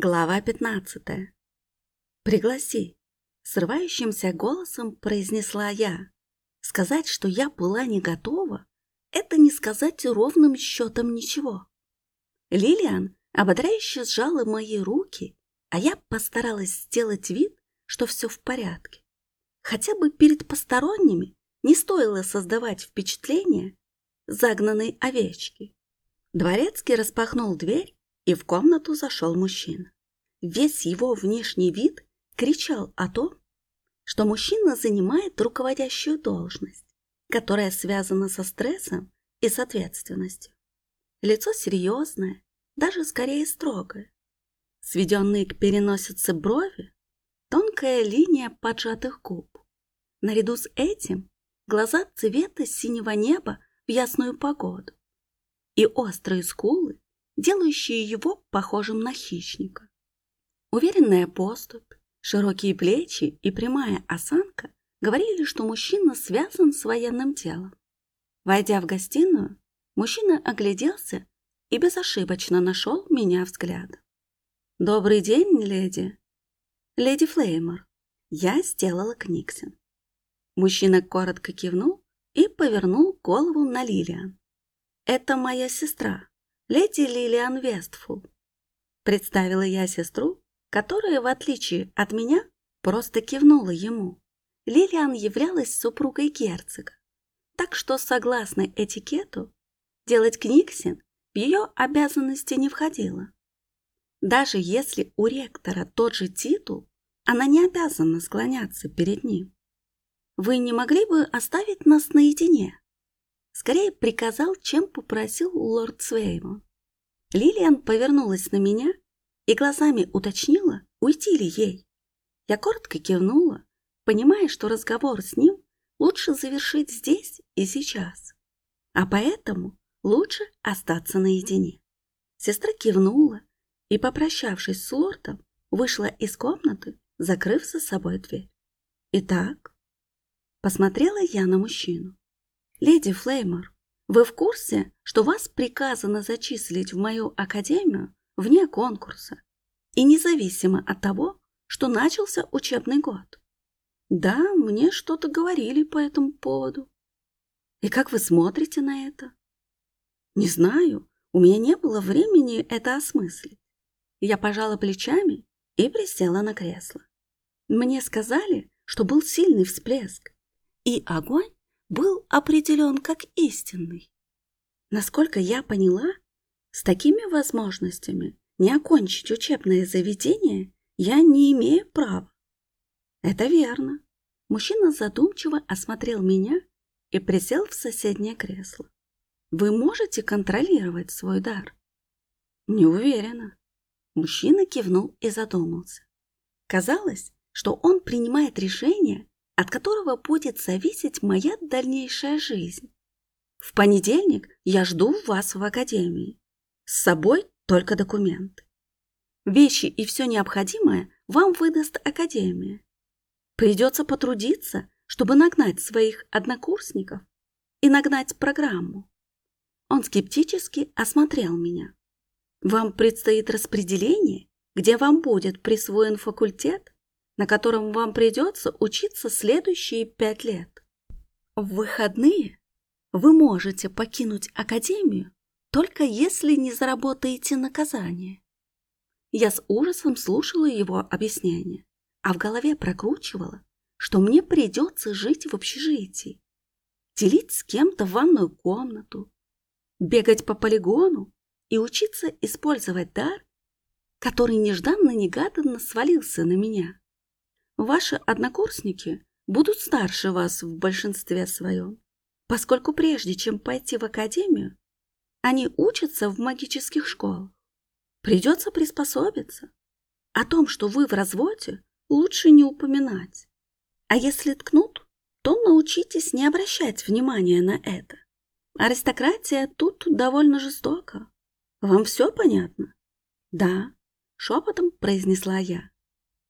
Глава 15. «Пригласи», — срывающимся голосом произнесла я. Сказать, что я была не готова, это не сказать ровным счетом ничего. Лилиан ободряюще сжала мои руки, а я постаралась сделать вид, что все в порядке. Хотя бы перед посторонними не стоило создавать впечатление загнанной овечки. Дворецкий распахнул дверь, и в комнату зашел мужчина. Весь его внешний вид кричал о том, что мужчина занимает руководящую должность, которая связана со стрессом и с ответственностью. Лицо серьезное, даже скорее строгое. Сведенные к переносице брови, тонкая линия поджатых губ. Наряду с этим глаза цвета синего неба в ясную погоду и острые скулы, делающие его похожим на хищника. Уверенная поступь, широкие плечи и прямая осанка говорили, что мужчина связан с военным телом. Войдя в гостиную, мужчина огляделся и безошибочно нашел меня взглядом. «Добрый день, леди!» «Леди Флеймор!» Я сделала Книксин. Мужчина коротко кивнул и повернул голову на Лилиан. «Это моя сестра, леди Лилиан Вестфул». Представила я сестру, которая, в отличие от меня, просто кивнула ему. Лилиан являлась супругой герцога, так что, согласно этикету, делать книгсин в ее обязанности не входило. Даже если у ректора тот же титул, она не обязана склоняться перед ним. «Вы не могли бы оставить нас наедине?» Скорее приказал, чем попросил лорд Свеймон. Лилиан повернулась на меня и глазами уточнила, уйти ли ей. Я коротко кивнула, понимая, что разговор с ним лучше завершить здесь и сейчас. А поэтому лучше остаться наедине. Сестра кивнула и, попрощавшись с лордом, вышла из комнаты, закрыв за собой дверь. Итак, посмотрела я на мужчину. «Леди Флеймор, вы в курсе, что вас приказано зачислить в мою академию вне конкурса и независимо от того, что начался учебный год?» «Да, мне что-то говорили по этому поводу». «И как вы смотрите на это?» «Не знаю, у меня не было времени это осмыслить». Я пожала плечами и присела на кресло. Мне сказали, что был сильный всплеск, и огонь был определен как истинный. Насколько я поняла, с такими возможностями не окончить учебное заведение я не имею права. Это верно. Мужчина задумчиво осмотрел меня и присел в соседнее кресло. Вы можете контролировать свой дар? Не уверена. Мужчина кивнул и задумался. Казалось, что он принимает решение от которого будет зависеть моя дальнейшая жизнь. В понедельник я жду вас в академии. С собой только документы. Вещи и все необходимое вам выдаст академия. Придется потрудиться, чтобы нагнать своих однокурсников и нагнать программу. Он скептически осмотрел меня. Вам предстоит распределение, где вам будет присвоен факультет, на котором вам придется учиться следующие пять лет. В выходные вы можете покинуть академию, только если не заработаете наказание. Я с ужасом слушала его объяснение, а в голове прокручивала, что мне придется жить в общежитии, делить с кем-то ванную комнату, бегать по полигону и учиться использовать дар, который нежданно-негаданно свалился на меня. Ваши однокурсники будут старше вас в большинстве своем, поскольку прежде чем пойти в академию, они учатся в магических школах. Придется приспособиться. О том, что вы в разводе, лучше не упоминать. А если ткнут, то научитесь не обращать внимания на это. Аристократия тут довольно жестока. Вам все понятно? Да, шепотом произнесла я.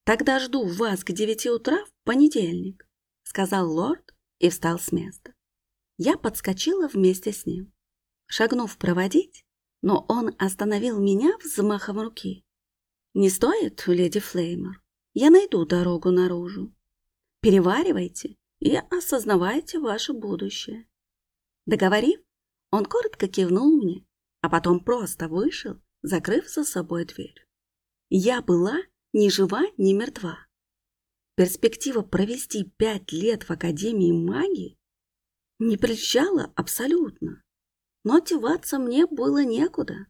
«Тогда жду вас к девяти утра в понедельник», — сказал лорд и встал с места. Я подскочила вместе с ним. Шагнув проводить, но он остановил меня взмахом руки. Не стоит, леди Флеймор. Я найду дорогу наружу. Переваривайте и осознавайте ваше будущее. Договорив, он коротко кивнул мне, а потом просто вышел, закрыв за собой дверь. Я была ни жива, ни мертва. Перспектива провести пять лет в Академии магии не прельщала абсолютно, но деваться мне было некуда.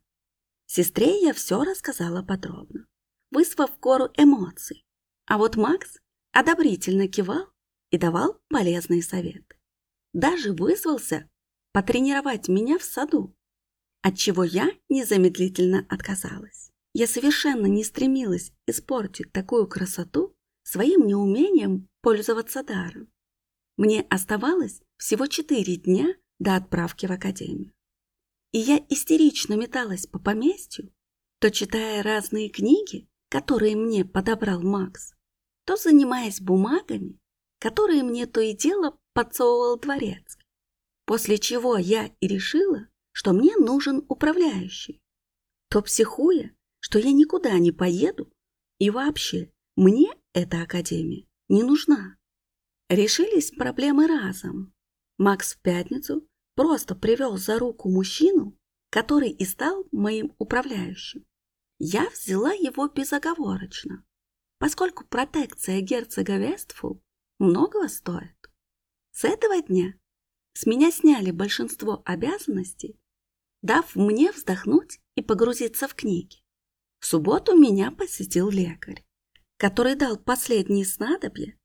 Сестре я все рассказала подробно, вызвав кору эмоций, а вот Макс одобрительно кивал и давал полезные советы. Даже вызвался потренировать меня в саду, от чего я незамедлительно отказалась. Я совершенно не стремилась испортить такую красоту своим неумением пользоваться даром. Мне оставалось всего четыре дня до отправки в академию. И я истерично металась по поместью, то читая разные книги, которые мне подобрал Макс, то занимаясь бумагами, которые мне то и дело подсовывал дворец. После чего я и решила, что мне нужен управляющий. То психуя, что я никуда не поеду, и вообще мне эта академия не нужна. Решились проблемы разом. Макс в пятницу просто привел за руку мужчину, который и стал моим управляющим. Я взяла его безоговорочно, поскольку протекция герцога Вестфул многого стоит. С этого дня с меня сняли большинство обязанностей, дав мне вздохнуть и погрузиться в книги. В субботу меня посетил лекарь, который дал последние снадобья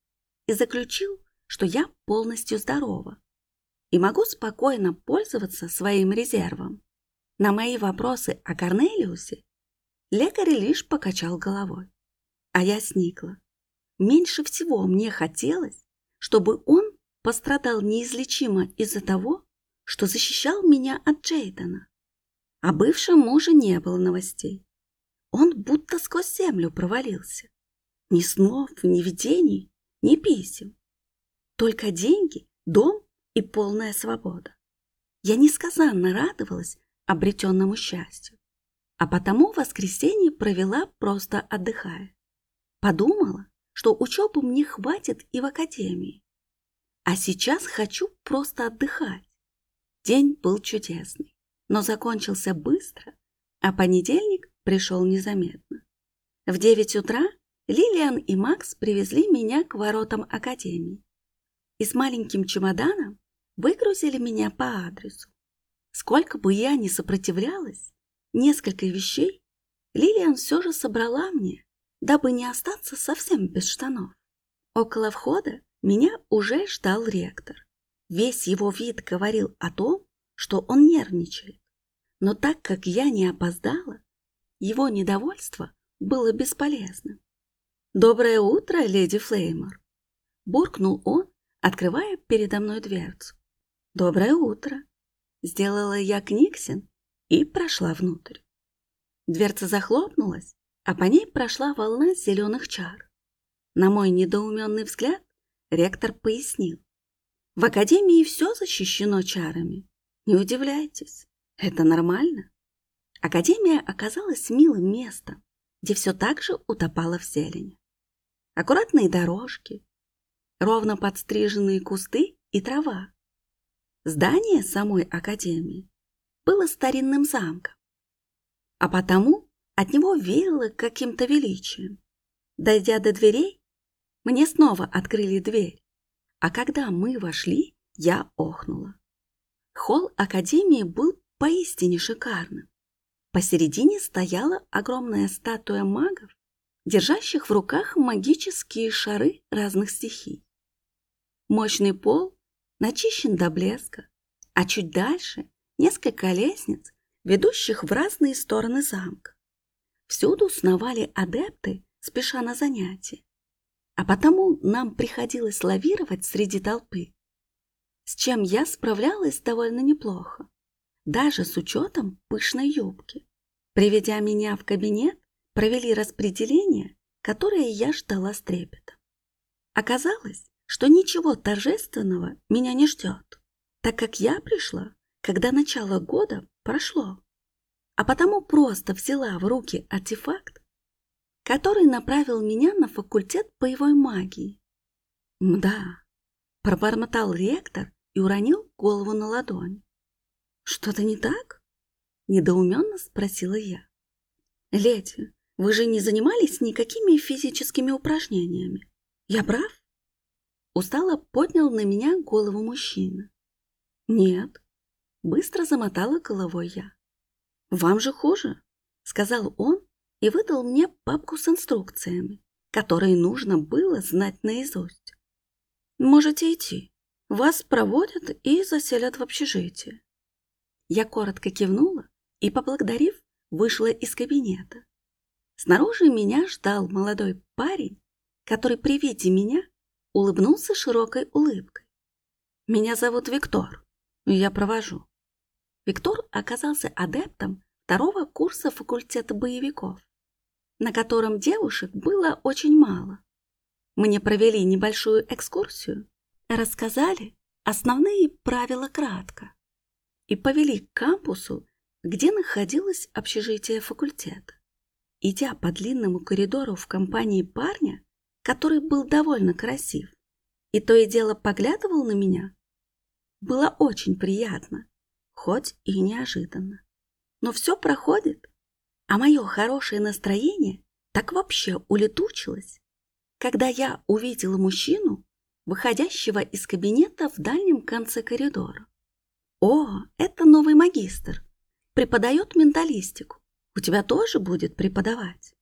и заключил, что я полностью здорова и могу спокойно пользоваться своим резервом. На мои вопросы о Корнелиусе лекарь лишь покачал головой, а я сникла. Меньше всего мне хотелось, чтобы он пострадал неизлечимо из-за того, что защищал меня от Джейдена. О бывшем муже не было новостей. Он будто сквозь землю провалился. Ни снов, ни видений, ни писем. Только деньги, дом и полная свобода. Я несказанно радовалась обретенному счастью, а потому воскресенье провела просто отдыхая. Подумала, что учебы мне хватит и в академии. А сейчас хочу просто отдыхать. День был чудесный, но закончился быстро, а понедельник пришел незаметно. В девять утра Лилиан и Макс привезли меня к воротам академии и с маленьким чемоданом выгрузили меня по адресу. Сколько бы я ни сопротивлялась, несколько вещей Лилиан все же собрала мне, дабы не остаться совсем без штанов. Около входа меня уже ждал ректор. Весь его вид говорил о том, что он нервничает. Но так как я не опоздала, его недовольство было бесполезным. «Доброе утро, леди Флеймор!» Буркнул он, открывая передо мной дверцу. «Доброе утро!» Сделала я Книксин и прошла внутрь. Дверца захлопнулась, а по ней прошла волна зеленых чар. На мой недоуменный взгляд ректор пояснил. В академии все защищено чарами. Не удивляйтесь, это нормально. Академия оказалась милым местом, где все так же утопало в зелени. Аккуратные дорожки, ровно подстриженные кусты и трава. Здание самой академии было старинным замком, а потому от него веяло каким-то величием. Дойдя до дверей, мне снова открыли дверь, а когда мы вошли, я охнула. Холл академии был поистине шикарным. Посередине стояла огромная статуя магов, держащих в руках магические шары разных стихий. Мощный пол начищен до блеска, а чуть дальше несколько лестниц, ведущих в разные стороны замка. Всюду сновали адепты, спеша на занятия, а потому нам приходилось лавировать среди толпы, с чем я справлялась довольно неплохо даже с учетом пышной юбки. Приведя меня в кабинет, провели распределение, которое я ждала с трепетом. Оказалось, что ничего торжественного меня не ждет, так как я пришла, когда начало года прошло, а потому просто взяла в руки артефакт который направил меня на факультет боевой магии. Мда, пробормотал ректор и уронил голову на ладонь. Что-то не так? Недоуменно спросила я. Леди, вы же не занимались никакими физическими упражнениями. Я прав? Устало поднял на меня голову мужчина. Нет, быстро замотала головой я. Вам же хуже, сказал он и выдал мне папку с инструкциями, которые нужно было знать наизусть. Можете идти. Вас проводят и заселят в общежитие. Я коротко кивнула и, поблагодарив, вышла из кабинета. Снаружи меня ждал молодой парень, который при виде меня улыбнулся широкой улыбкой. «Меня зовут Виктор. Я провожу». Виктор оказался адептом второго курса факультета боевиков, на котором девушек было очень мало. Мне провели небольшую экскурсию, рассказали основные правила кратко и повели к кампусу, где находилось общежитие факультета. Идя по длинному коридору в компании парня, который был довольно красив, и то и дело поглядывал на меня, было очень приятно, хоть и неожиданно. Но все проходит, а мое хорошее настроение так вообще улетучилось, когда я увидела мужчину, выходящего из кабинета в дальнем конце коридора. О, это новый магистр. Преподает менталистику. У тебя тоже будет преподавать.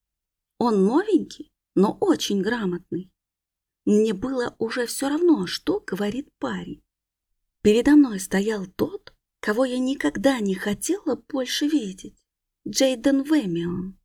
Он новенький, но очень грамотный. Мне было уже все равно, что говорит парень. Передо мной стоял тот, кого я никогда не хотела больше видеть. Джейден Вэмион.